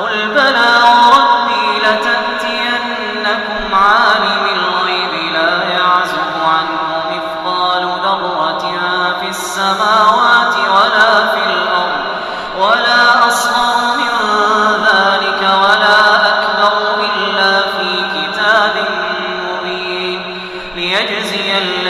قل بلى وربي لتأتينكم عالم الغيب لا يعزب عنه مثقال ذرة في السماوات ولا في الأرض ولا أصغر من ذلك ولا أكبر إلا في كتاب مبين ليجزي الذين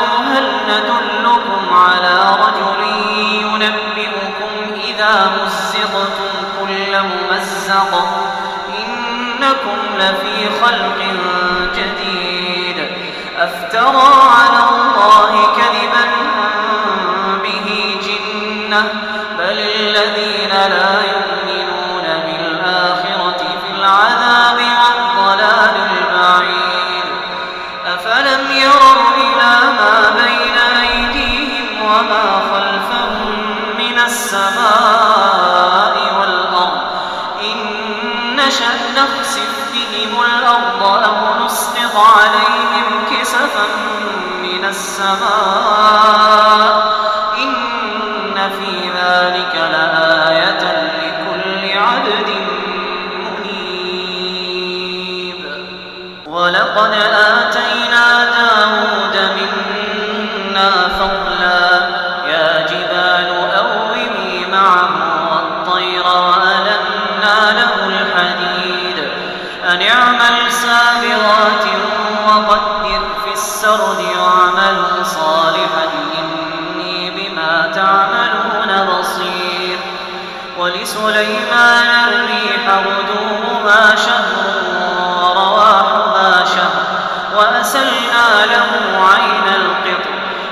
لفي خلق جديد. أفترى على الله كذبا به جنة بل الذين لا يؤمنون بالآخرة في العذاب والضلال البعيد. أفلم يروا إلى ما بين أيديهم وما خلفهم من السماء والأرض؟ إن نشأ نخسف بهم الأرض أو نسقط عليهم كسفا من السماء.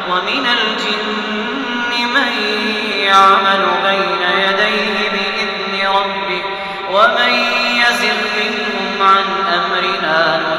ومن الجن من يعمل بين يديه بإذن ربه ومن يزغ منهم عن أمرنا نذقه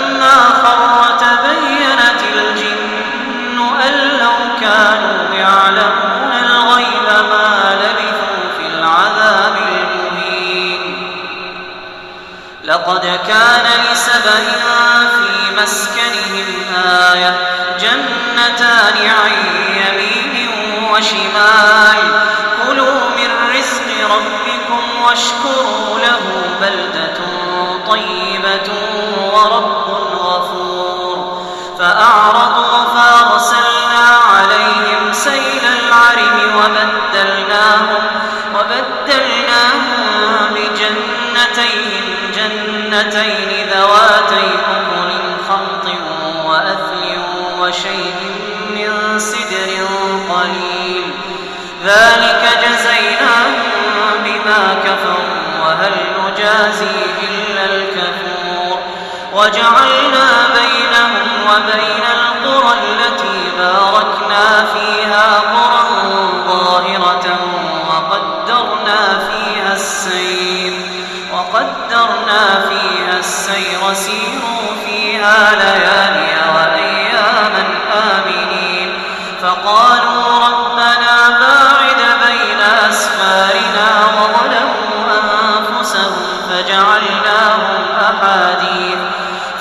لقد كان لسبأ في مسكنهم آية جنتان عن يمين وشمال. كلوا من رزق ربكم واشكروا له بلدة طيبة ورب غفور. فأعرضوا وزر قليل. ذلك جزيناهم بما كفروا وهل نجازي إلا الكفور. وجعلنا بينهم وبين القرى التي باركنا فيها قرى ظاهرة وقدرنا فيها السير وقدرنا فيها السير سيروا فيها ليالي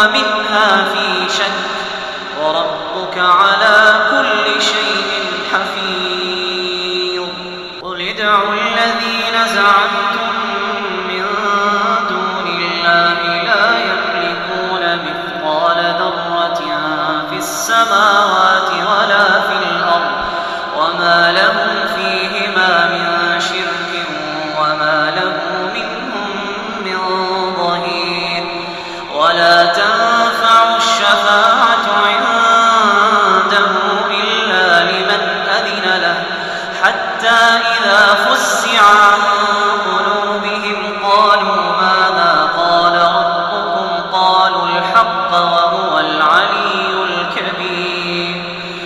ومنها في شك. وربك على كل شيء حتى إذا فزع عن